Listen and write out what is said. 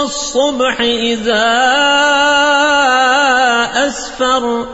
والصبح إذا أسفر